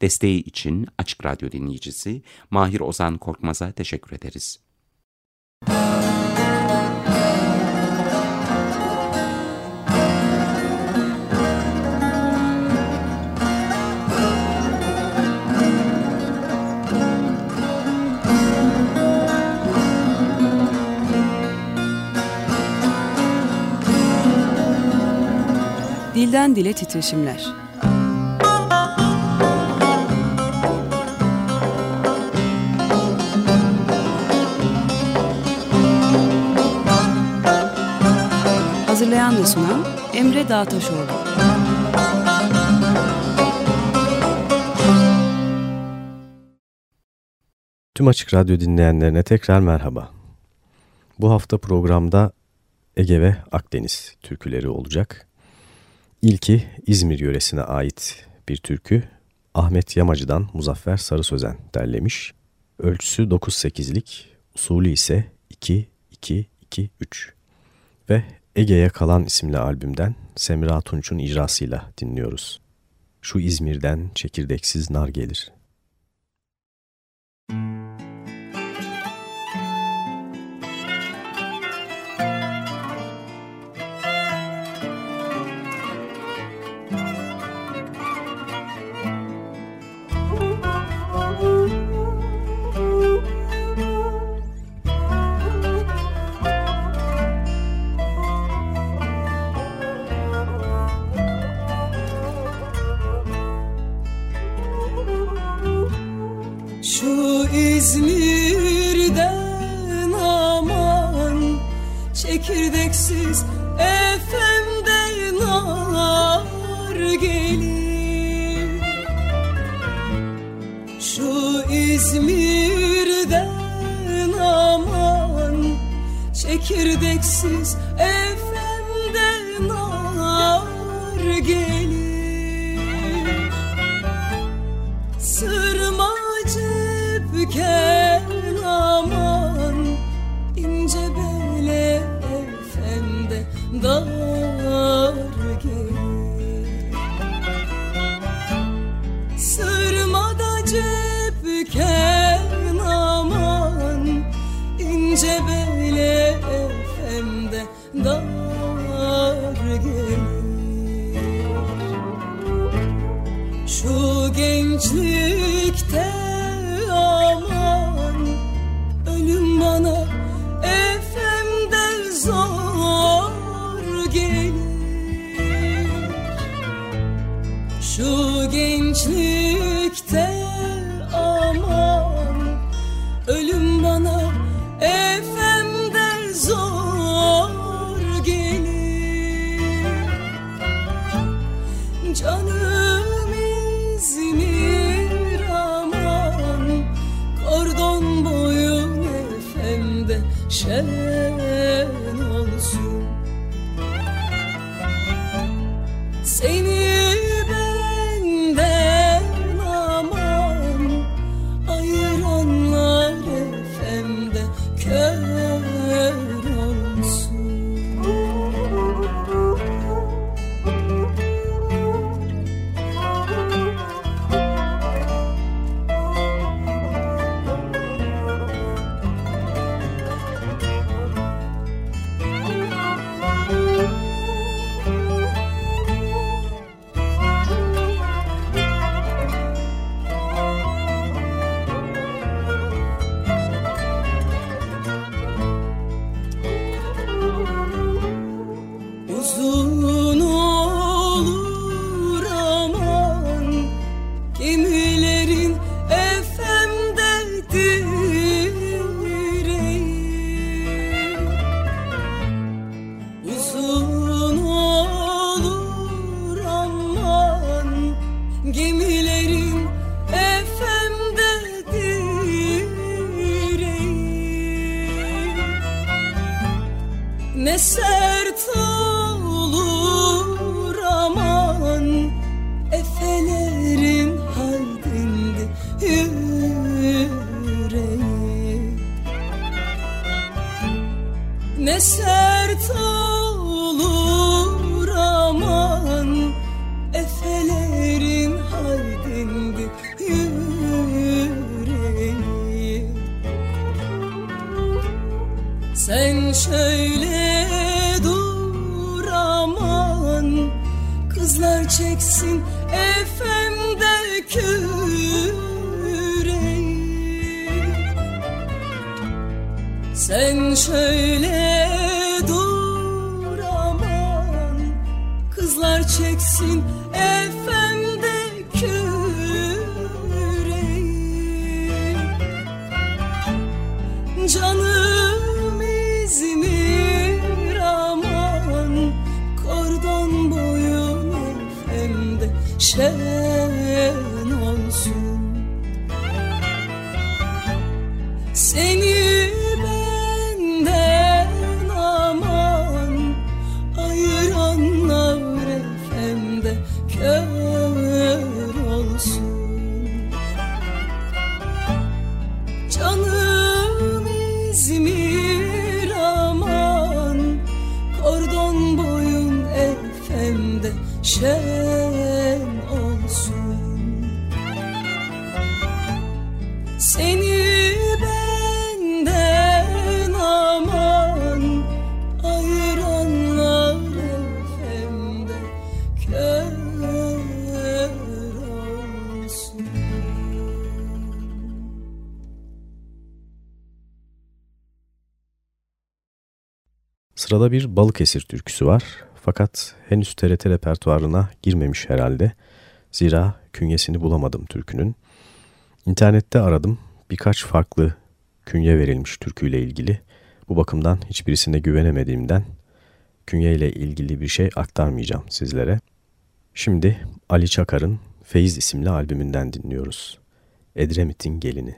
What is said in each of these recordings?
Desteği için Açık Radyo dinleyicisi Mahir Ozan Korkmaz'a teşekkür ederiz. Dilden Dile Titreşimler Hazırlayan ve sunan Emre Dağtaşoğlu Tüm Açık Radyo dinleyenlerine tekrar merhaba. Bu hafta programda Ege ve Akdeniz türküleri olacak. İlki İzmir yöresine ait bir türkü. Ahmet Yamacı'dan Muzaffer Sarı Sözen derlemiş. Ölçüsü 9-8'lik, usulü ise 2-2-2-3. Ve Ege'ye Kalan isimli albümden Semra Tunç'un icrasıyla dinliyoruz. Şu İzmir'den çekirdeksiz nar gelir. Müzik 深。爱 Sırada bir Balıkesir türküsü var. Fakat henüz TRT repertuarına girmemiş herhalde. Zira künyesini bulamadım türkünün. İnternette aradım. Birkaç farklı künye verilmiş türküyle ilgili. Bu bakımdan hiçbirisine güvenemediğimden künyeyle ilgili bir şey aktarmayacağım sizlere. Şimdi Ali Çakar'ın Feyiz isimli albümünden dinliyoruz. Edremit'in Gelini.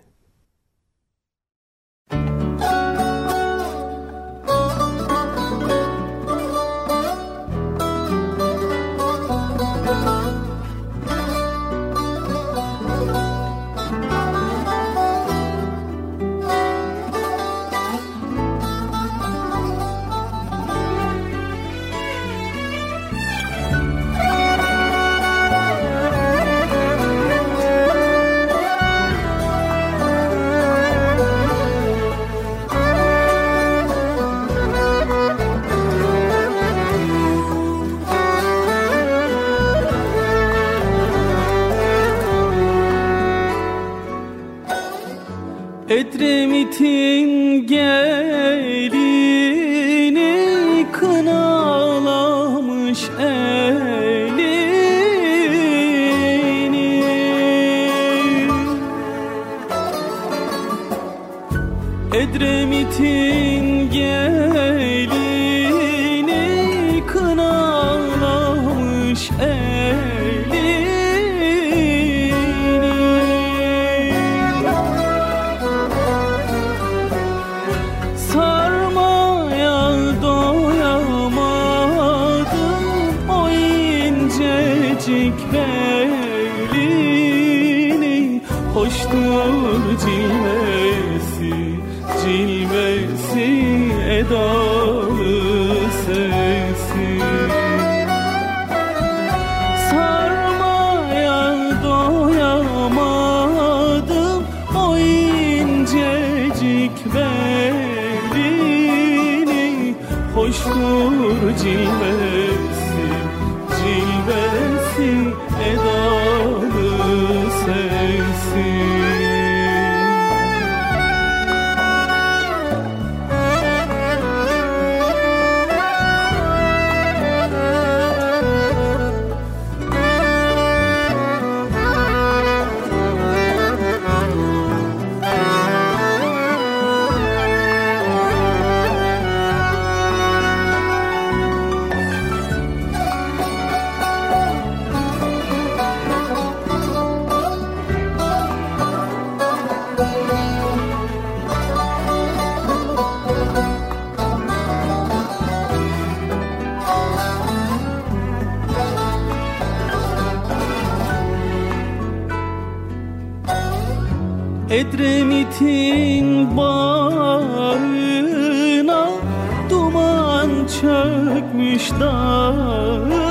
çökmüş dağına.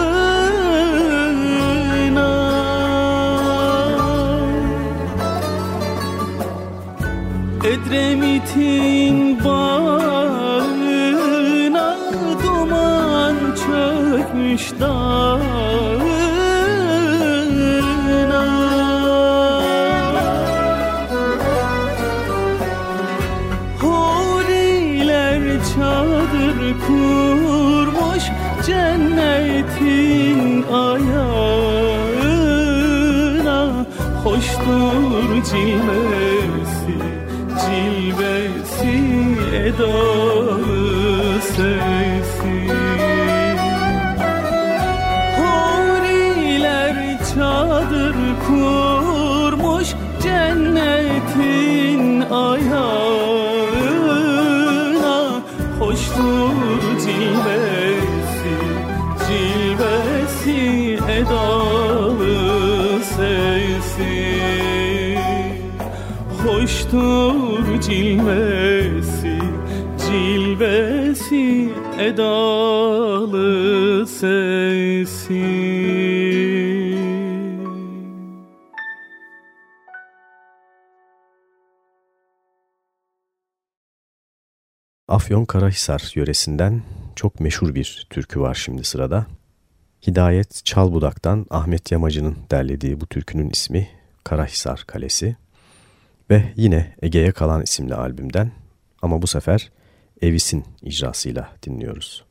Edremit'in bağına duman çökmüş dağına Hoştur cilvesi, cilvesi edalı sesi Afyon Karahisar yöresinden çok meşhur bir türkü var şimdi sırada. Hidayet Çalbudak'tan Ahmet Yamacı'nın derlediği bu türkünün ismi Karahisar Kalesi ve yine Ege'ye kalan isimli albümden ama bu sefer Evis'in icrasıyla dinliyoruz.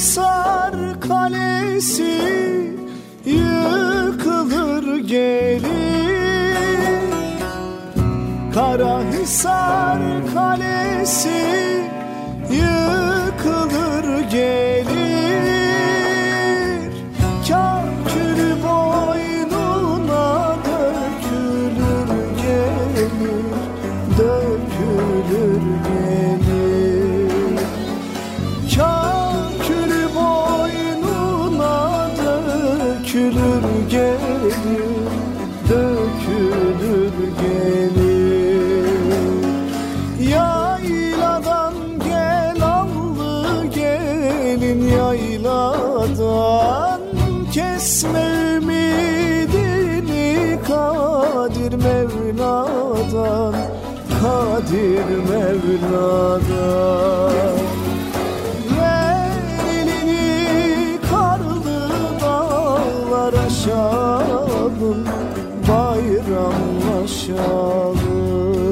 Karahisar Kalesi yıkılır gelir Karahisar Kalesi yıkılır gelir Mevla'dan Ver elini karlı dağlar aşalım Bayramlaşalım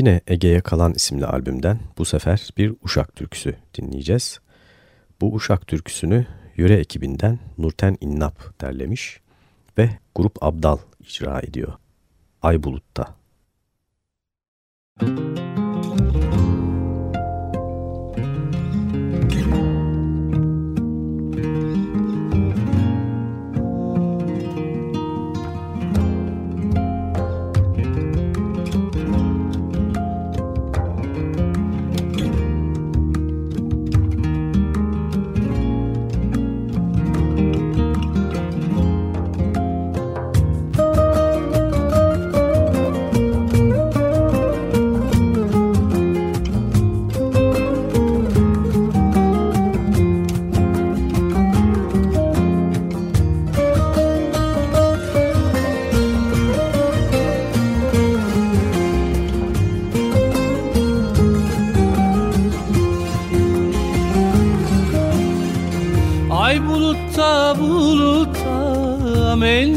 Yine Ege'ye kalan isimli albümden bu sefer bir Uşak türküsü dinleyeceğiz. Bu Uşak türküsünü yöre ekibinden Nurten İnnap derlemiş ve Grup Abdal icra ediyor. Ay Bulut'ta. Müzik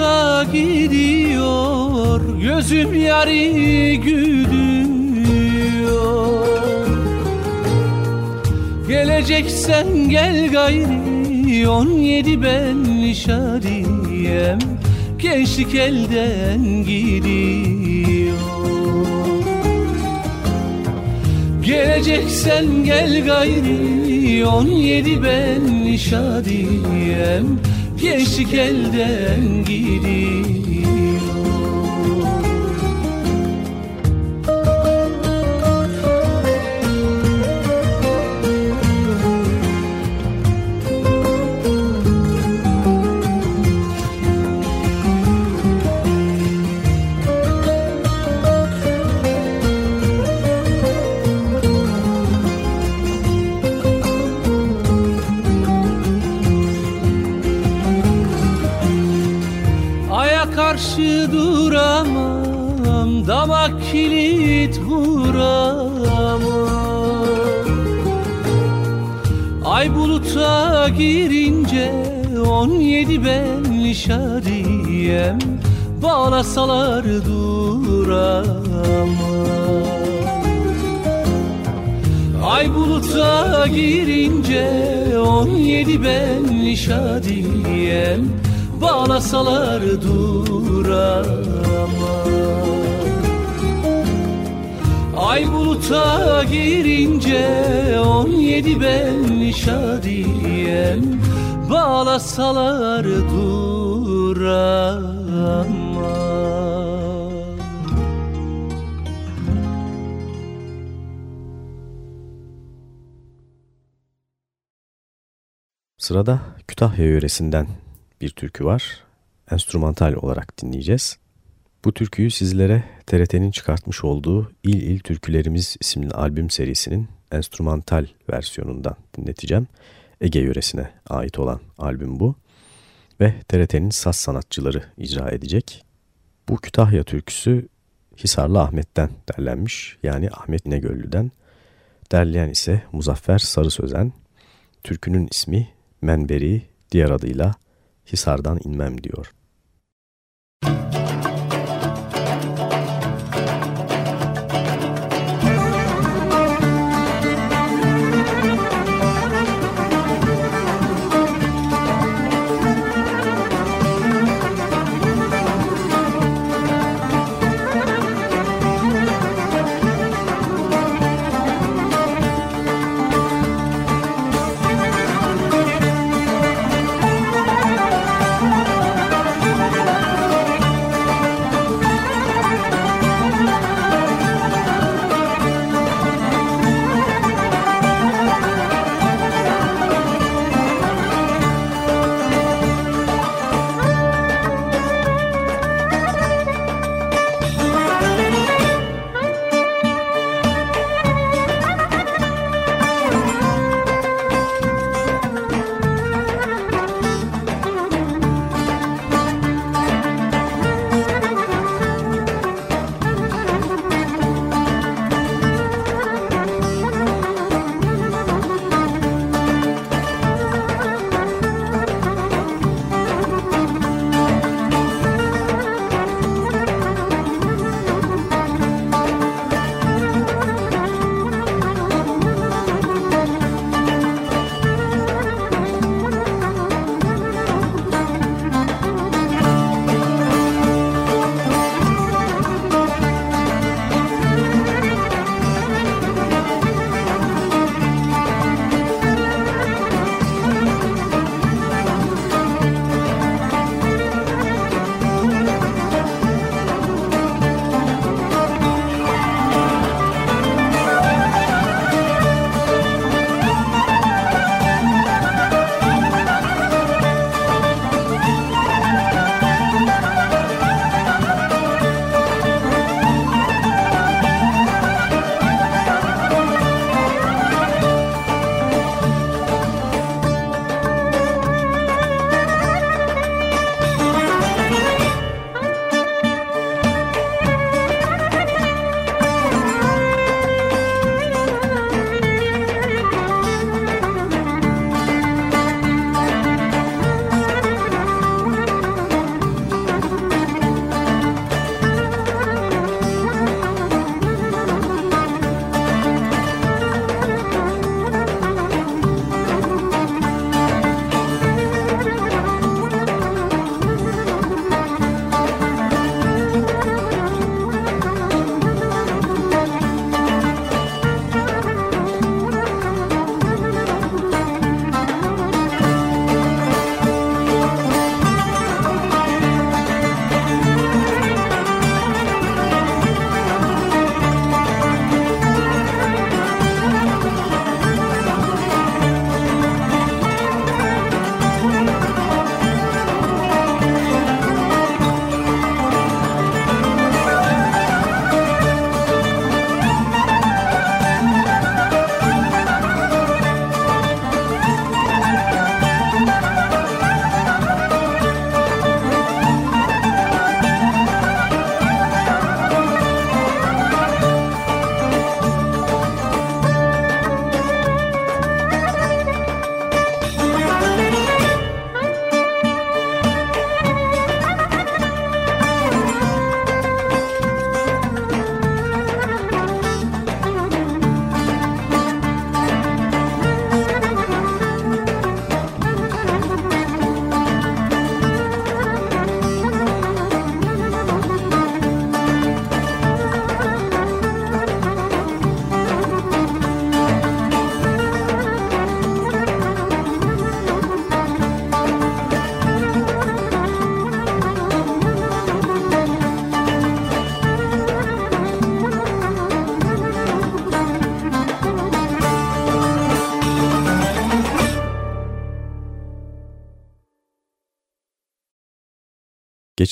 buluta gidiyor Gözüm yari gülüyor Geleceksen gel gayri On yedi ben şadiyem Gençlik elden gidiyor. Geleceksen gel gayri On yedi ben şadiyem Gençlik elden gidiyor Bağlasalar duramam. Ay buluta girince on yedi ben şadiyem Bağlasalar duramam. Ay buluta girince on yedi ben şadiyem Bağlasalar duramam Sırada Kütahya yöresinden bir türkü var. Enstrümantal olarak dinleyeceğiz. Bu türküyü sizlere TRT'nin çıkartmış olduğu İl İl Türkülerimiz isimli albüm serisinin enstrümantal versiyonundan dinleteceğim. Ege yöresine ait olan albüm bu. Ve TRT'nin saz sanatçıları icra edecek. Bu Kütahya türküsü Hisarlı Ahmet'ten derlenmiş. Yani Ahmet İnegöllü'den. Derleyen ise Muzaffer Sarı Sözen. Türkünün ismi Menberi, diğer adıyla Hisardan İnmem diyor. Müzik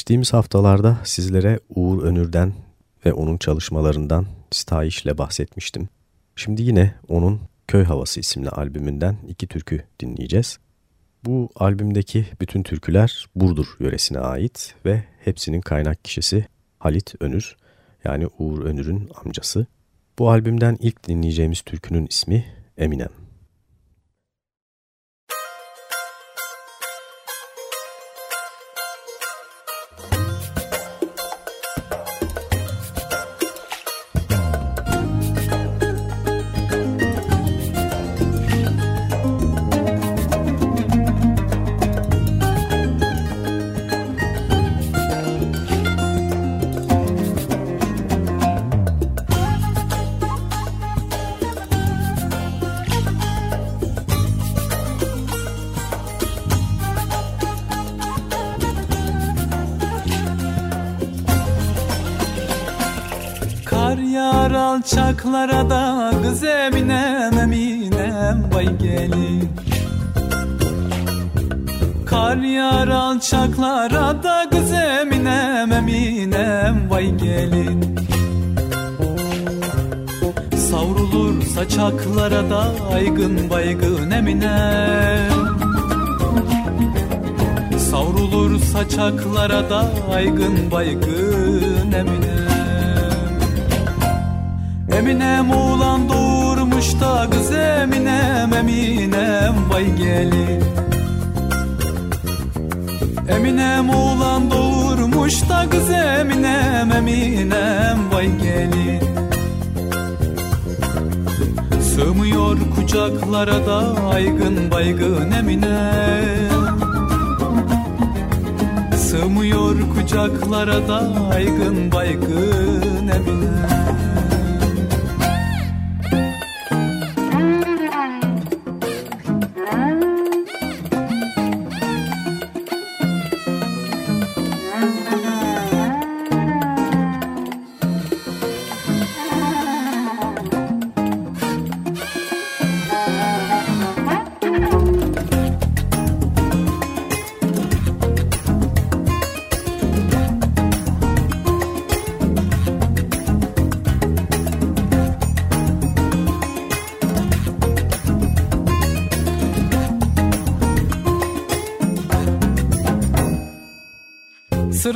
Geçtiğimiz haftalarda sizlere Uğur Önür'den ve onun çalışmalarından Stayiş'le bahsetmiştim. Şimdi yine onun Köy Havası isimli albümünden iki türkü dinleyeceğiz. Bu albümdeki bütün türküler Burdur yöresine ait ve hepsinin kaynak kişisi Halit Önür yani Uğur Önür'ün amcası. Bu albümden ilk dinleyeceğimiz türkünün ismi Eminem. Saçaklara da aygın baygın eminem Eminem oğlan doğurmuş da kız Eminem Eminem vay gelin. Eminem oğlan doğurmuş da kız Eminem Eminem vay gelin. Sığmıyor kucaklara da aygın baygın Eminem Sığmıyor kucaklara da aygın baygın Eminem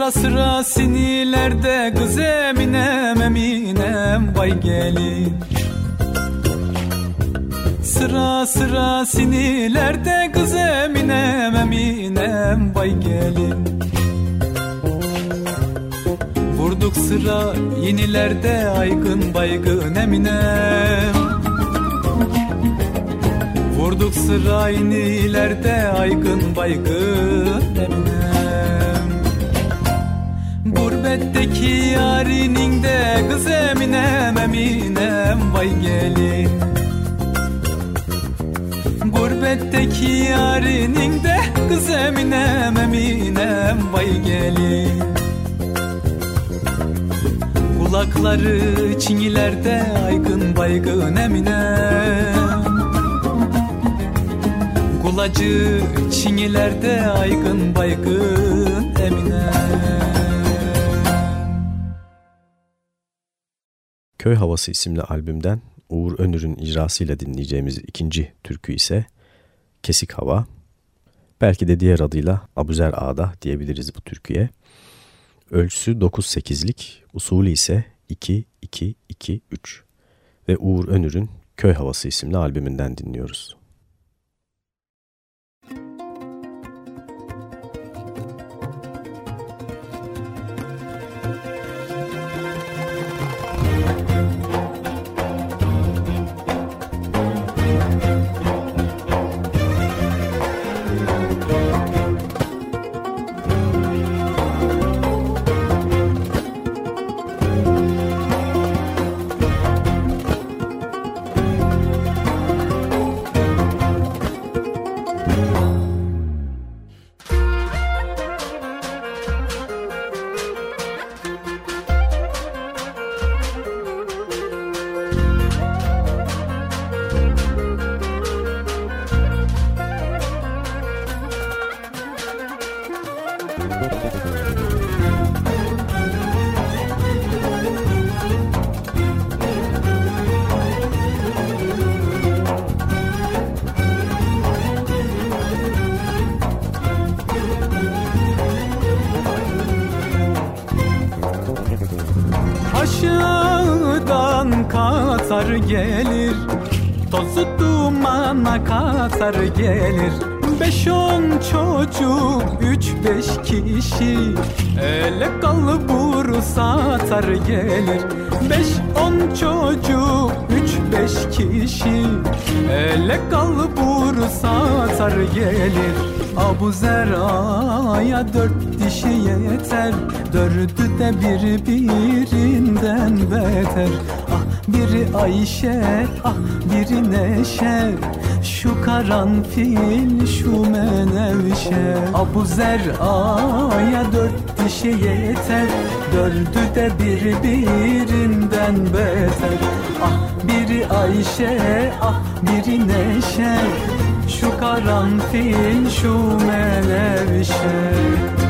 Sıra sıra sinilerde kız eminem eminem vay gelin. Sıra sıra sinilerde kız eminem eminem vay gelin. Vurduk sıra yenilerde aygın baygın eminem. Vurduk sıra yenilerde aygın baygın Gurbetteki yarinin de kız eminem eminem vay gelin. Gurbetteki yarinin de kız eminem eminem vay gelin. Kulakları çingilerde aygın baygın eminem. Kulacı çingilerde aygın baygın eminem Köy Havası isimli albümden Uğur Önür'ün icrasıyla dinleyeceğimiz ikinci türkü ise Kesik Hava. Belki de diğer adıyla Abuzer Ağda diyebiliriz bu türküye. Ölçüsü 9-8'lik, usulü ise 2-2-2-3 ve Uğur Önür'ün Köy Havası isimli albümünden dinliyoruz. Gelir. Tozu dumana katar gelir. Beş on çocuk, üç beş kişi. Ele kalburu satar gelir. Beş on çocuk, üç beş kişi. Ele kalburu satar gelir. Abu Zera'ya dört dişi yeter. Dördü de birbirinden beter biri Ayşe, ah biri Neşe. Şu karanfil, şu menevşe. Abu Zera'ya dört dişi yeter. Dördü de birbirinden beter. Ah biri Ayşe, ah biri Neşe. Şu karanfil, şu menevşe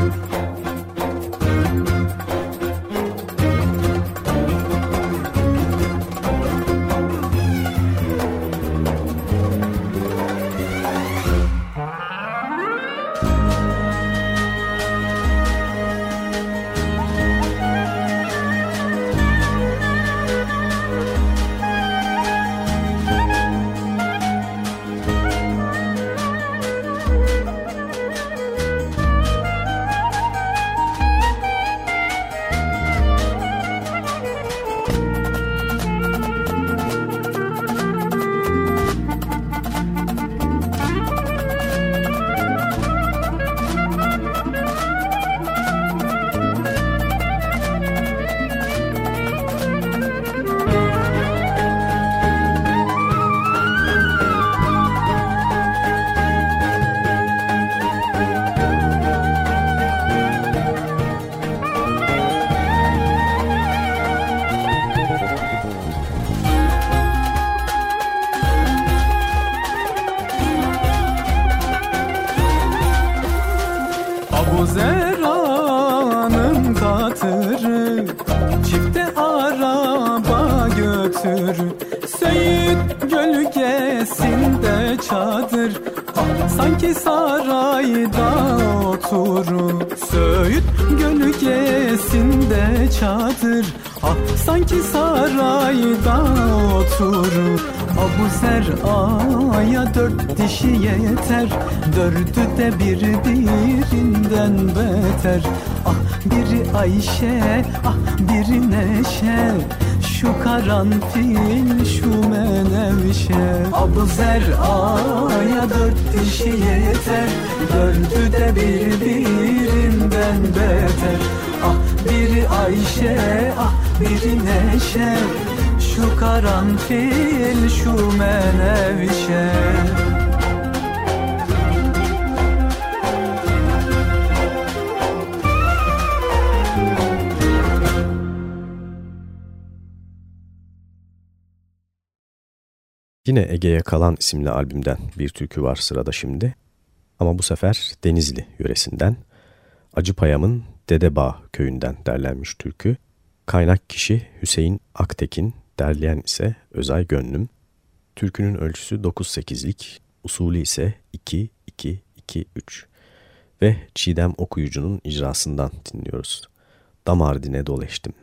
yeter Dördü de birbirinden beter. Ah biri Ayşe, ah biri Neşe. Şu karanfil, şu menevşe. Abu Zer'a'ya dört dişi yeter. Dördü de birbirinden beter. Ah biri Ayşe, ah biri Neşe. Şu karanfil, şu menevşe Yine Ege'ye Kalan isimli albümden bir türkü var sırada şimdi. Ama bu sefer Denizli yöresinden. Acıpayam'ın Dedebağ köyünden derlenmiş türkü. Kaynak kişi Hüseyin Aktekin, derleyen ise Özay Gönlüm. Türkünün ölçüsü 9-8'lik, usulü ise 2-2-2-3 ve Çiğdem Okuyucu'nun icrasından dinliyoruz. Damardine doleştim.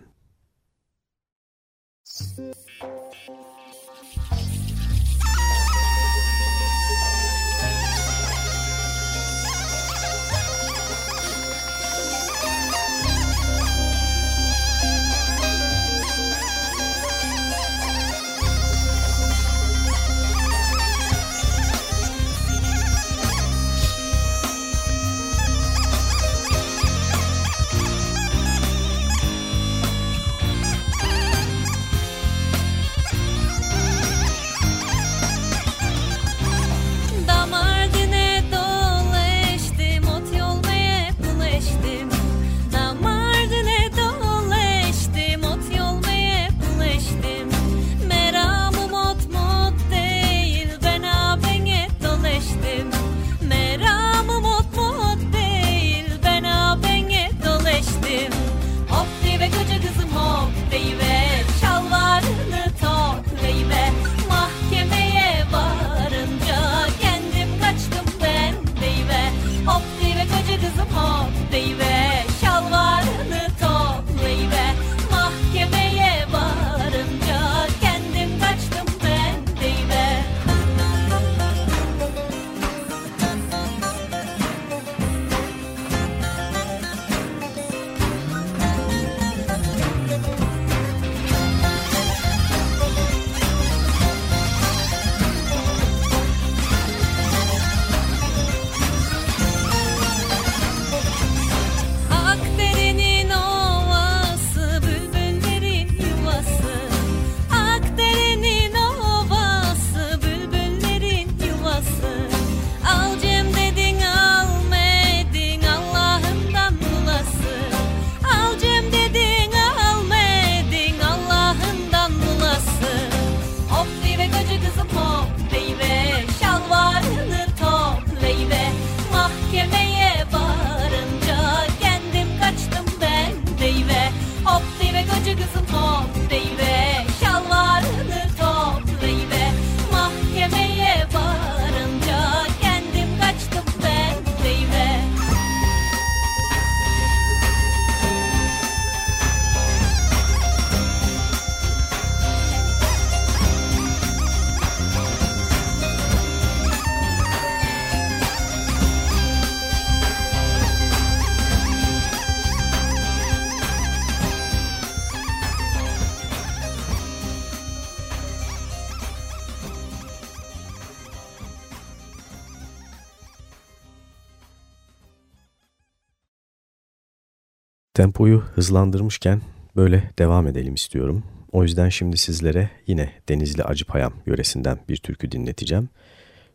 Tempoyu hızlandırmışken böyle devam edelim istiyorum. O yüzden şimdi sizlere yine Denizli Acıpayam yöresinden bir türkü dinleteceğim.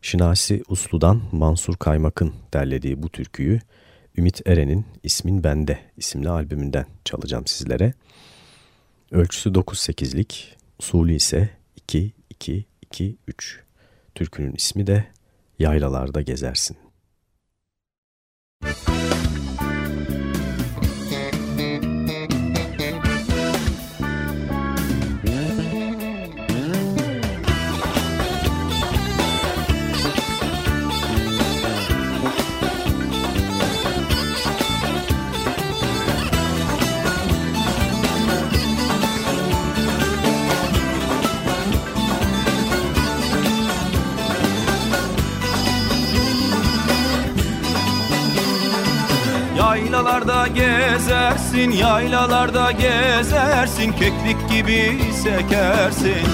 Şinasi Uslu'dan Mansur Kaymak'ın derlediği bu türküyü Ümit Eren'in İsmin Bende isimli albümünden çalacağım sizlere. Ölçüsü 9-8'lik, usulü ise 2-2-2-3. Türkünün ismi de Yaylalarda Gezersin. Müzik gezersin, yaylalarda gezersin Keklik gibi sekersin.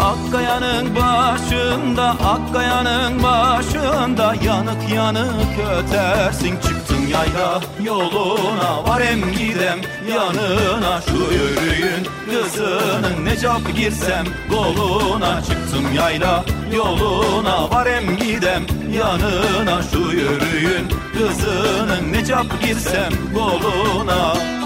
Akkaya'nın başında, Akkaya'nın başında Yanık yanık ötersin Çıktım yayla yoluna Varem gidem yanına Şu yürüyün kızının Necap girsem koluna Çıktım yayla yoluna Varem gidem yanına Şu yürüyün kızının Necap girsem koluna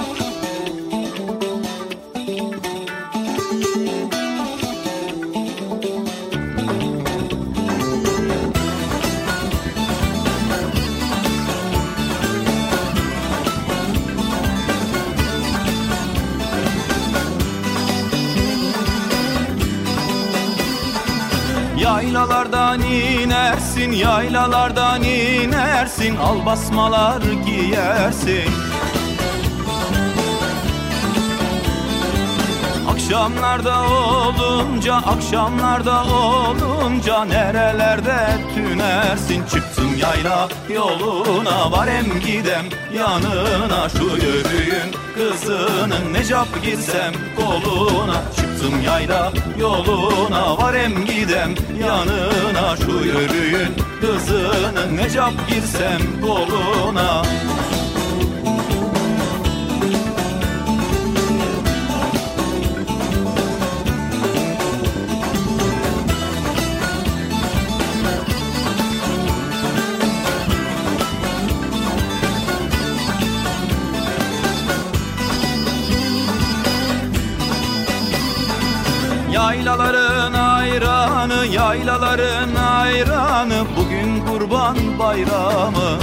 Yaylalardan inersin, yaylalardan inersin Al basmalar giyersin. Akşamlarda olunca, akşamlarda olunca Nerelerde tünersin? Çıktım yayla yoluna Varem gidem yanına Şu yürüyün. Kızının Necap girsem koluna Çıktım yayla yoluna Varem gidem. Yanına Şu yürüyün kızının Necap girsem koluna yaylaların ayranı Bugün kurban bayramı.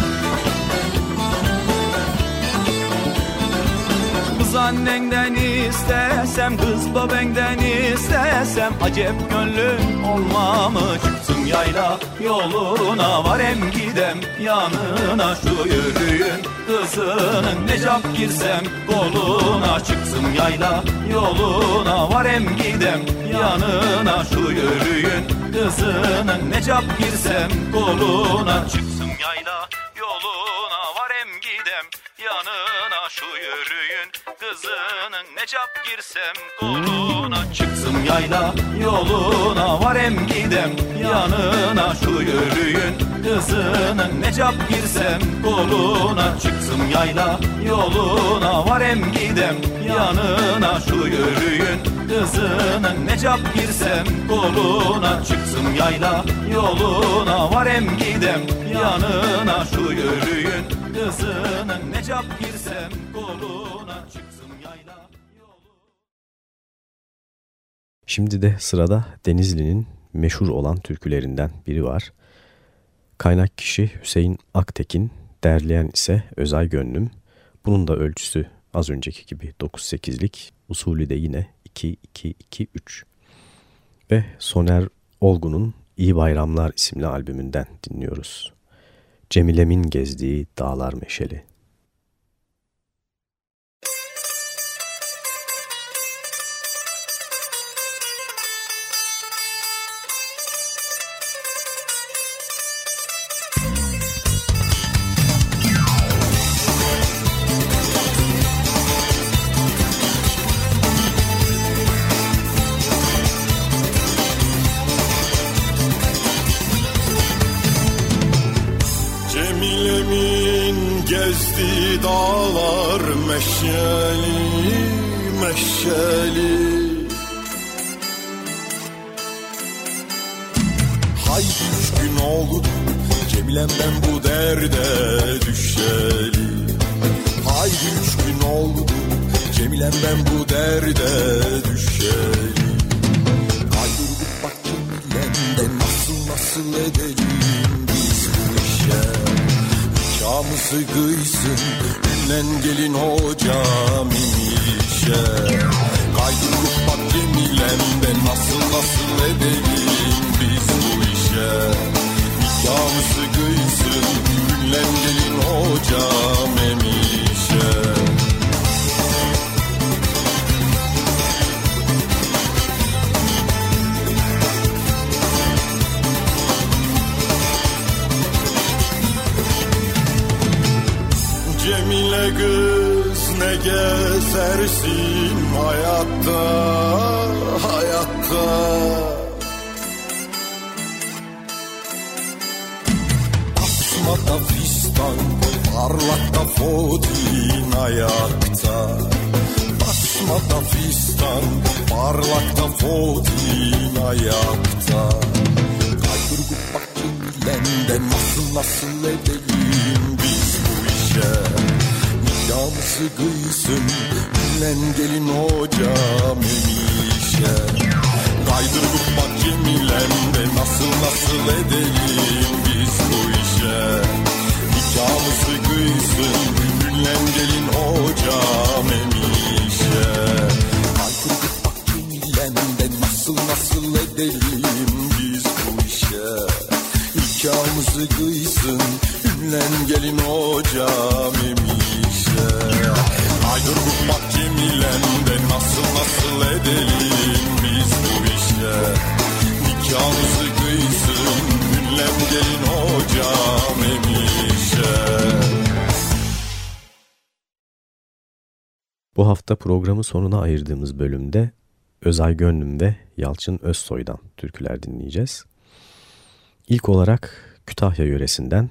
Kız annenden istesem, kız babenden istesem Acep gönlüm olma mı? Çıktım yayla yoluna varem gidem yanına. Şu yürüyün kızının necap girsem koluna. Çıktım yayla yoluna varem gidem yanına. Şu yürüyün kızının necap girsem koluna. Çıktım yayla yoluna varem gidem. Yanına Şu yürüyün kızının necap girsem koluna. Çıktım yayla yoluna varem gidem. Yanına Şu yürüyün kızının necap girsem koluna. Çıktım yayla yoluna varem gidem. Yanına Şu yürüyün kızının necap girsem koluna Çıktım yayla yoluna varem gidem yanına Şu yürüyün kızının necap girsem koluna Çıktım yayla Şimdi de sırada Denizli'nin meşhur olan türkülerinden biri var. Kaynak kişi Hüseyin Aktekin, derleyen ise Özay Gönlüm. Bunun da ölçüsü az önceki gibi 9-8'lik, usulü de yine 2-2-2-3. Ve Soner Olgun'un İyi Bayramlar isimli albümünden dinliyoruz. Cemile'min gezdiği dağlar meşeli. Dağlar meşeli meşeli. Haydi üç gün oldu Cemilem ben bu derde düşeli. Haydi üç gün oldu Cemilem ben bu derde düşeli. Kaydırdık bak Cemilem'de nasıl nasıl edelim Nikahımızı kıysın Ünlen gelin hocam imişe Kaydırdık bak Cemilem'de nasıl nasıl edelim biz bu işe. Nikahımızı kıysın Ünlen gelin hocam emişe gezersin hayatta hayatta. Asmada fistan parlakta fodin ayakta. Basmada fistan parlakta fodin ayakta. Kaydır bak Cemile'nde nasıl nasıl edelim biz bu işe Nikahımızı kıysın Ünlen gelin hocam emişe Kaydır bak Cemile'mde nasıl nasıl edelim biz bu işe. Nikahımızı kıysın Ünlen gelin hocam emişe Kaydır bak Cemile'mde nasıl nasıl edelim biz bu işe. Nikahımızı kıysın Ünlen gelin hocam emişe Aydır bak Cemile'mde nasıl nasıl edelim biz bu işe Nikahımızı kıysın Ünlen gelin hocam emişe Bu hafta programın sonuna ayırdığımız bölümde Özay Gönlüm ve Yalçın Özsoy'dan türküler dinleyeceğiz. İlk olarak Kütahya yöresinden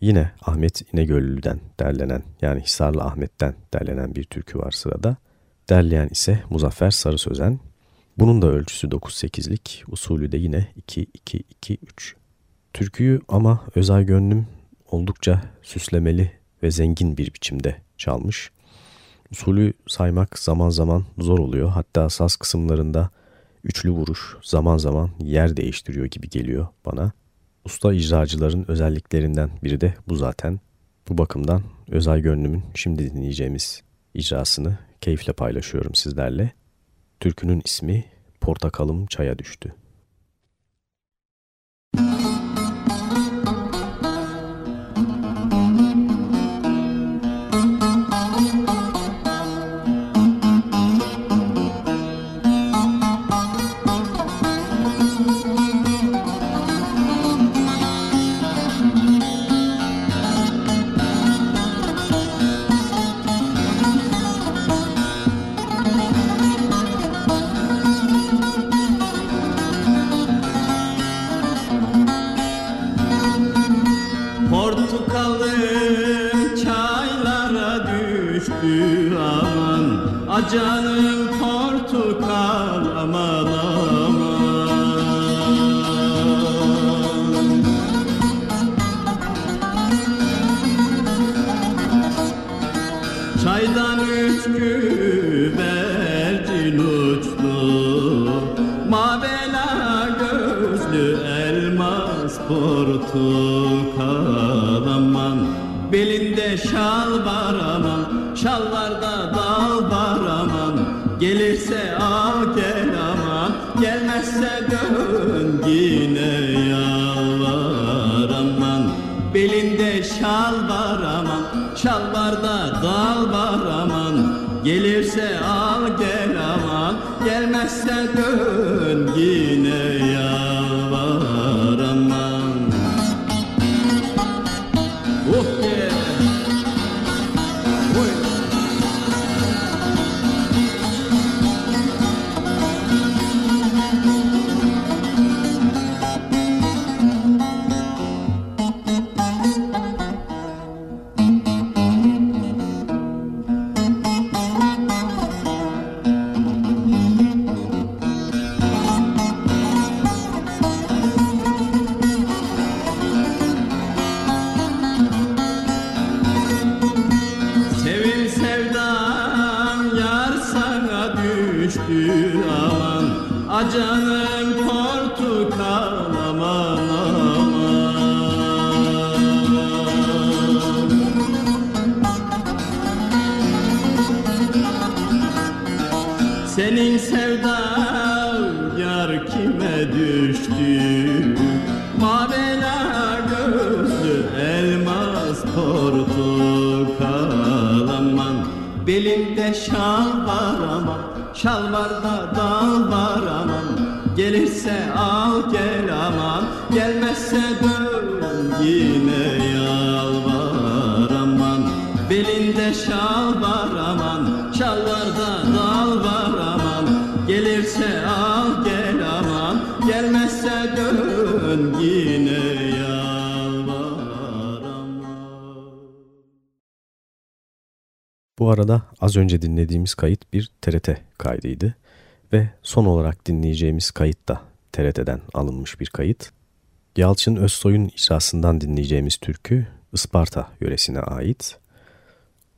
yine Ahmet İnegöllü'den derlenen yani Hisarlı Ahmet'ten derlenen bir türkü var sırada. Derleyen ise Muzaffer Sarı Sözen. Bunun da ölçüsü 9-8'lik, usulü de yine 2-2-2-3. Türküyü ama Özay Gönlüm oldukça süslemeli ve zengin bir biçimde çalmış. Usulü saymak zaman zaman zor oluyor. Hatta saz kısımlarında üçlü vuruş zaman zaman yer değiştiriyor gibi geliyor bana. Usta icracıların özelliklerinden biri de bu zaten. Bu bakımdan Özay Gönlüm'ün şimdi dinleyeceğimiz icrasını keyifle paylaşıyorum sizlerle. Türkünün ismi Portakalım Çaya Düştü. Dön yine Bu arada az önce dinlediğimiz kayıt bir TRT kaydıydı ve son olarak dinleyeceğimiz kayıt da TRT'den alınmış bir kayıt. Yalçın Özsoy'un icrasından dinleyeceğimiz türkü Isparta yöresine ait.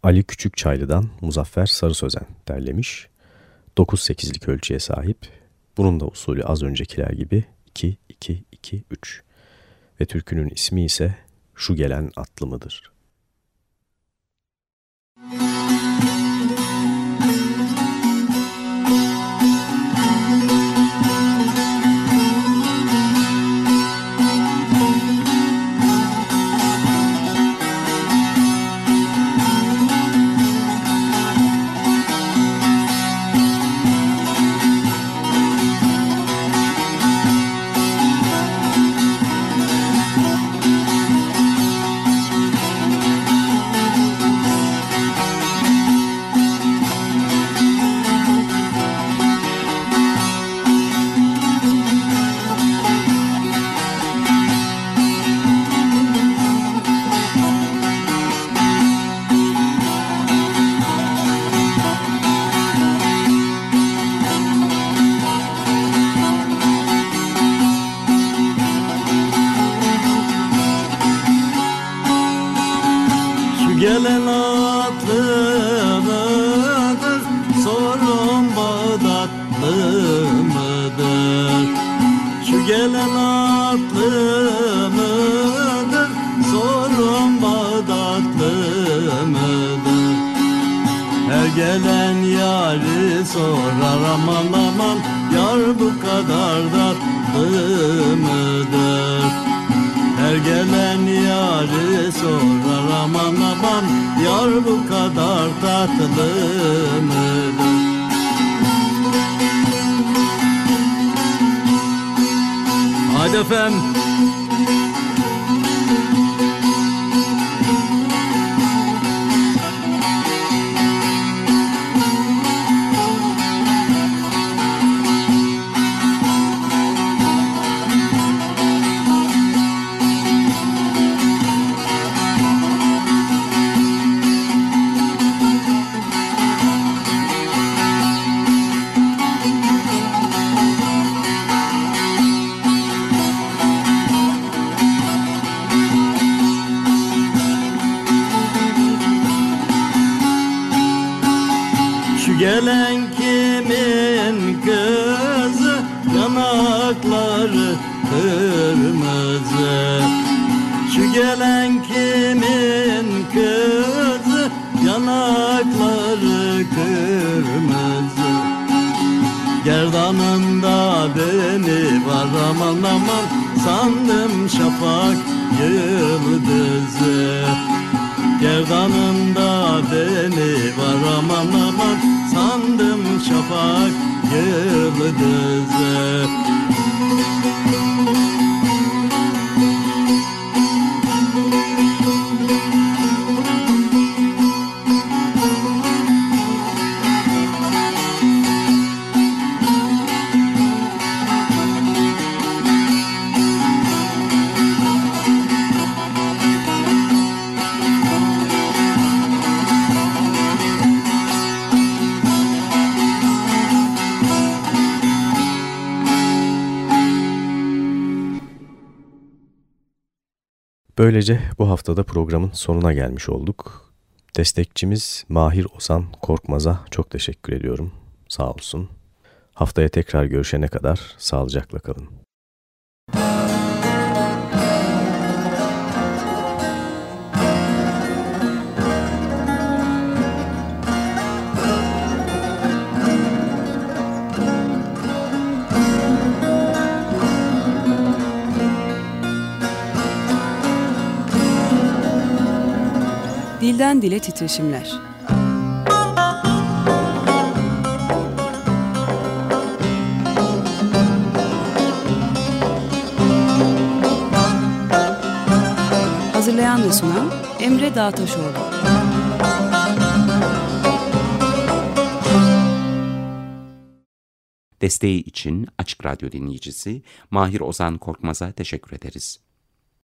Ali Küçükçaylı'dan Muzaffer Sarı Sözen derlemiş. 9-8'lik ölçüye sahip. Bunun da usulü az öncekiler gibi 2-2-2-3. Ve türkünün ismi ise Şu Gelen Atlı mıdır? Şu gelen atlı mıdır? Sorun Bağdatlı mıdır? Her gelen yari sorar aman aman Yar bu kadar tatlı mıdır? Her gelen yarı sorar aman aman Yar bu kadar tatlı mıdır? The FM. Sandım şafak yıldızı Gerdanında beni var aman aman. Sandım şafak yıldızı Böylece bu haftada programın sonuna gelmiş olduk. Destekçimiz Mahir Ozan Korkmaz'a çok teşekkür ediyorum. Sağ olsun. Haftaya tekrar görüşene kadar sağlıcakla kalın. Dilden Dile Titreşimler Hazırlayan ve sunan Emre Dağtaşoğlu Desteği için Açık Radyo dinleyicisi Mahir Ozan Korkmaz'a teşekkür ederiz.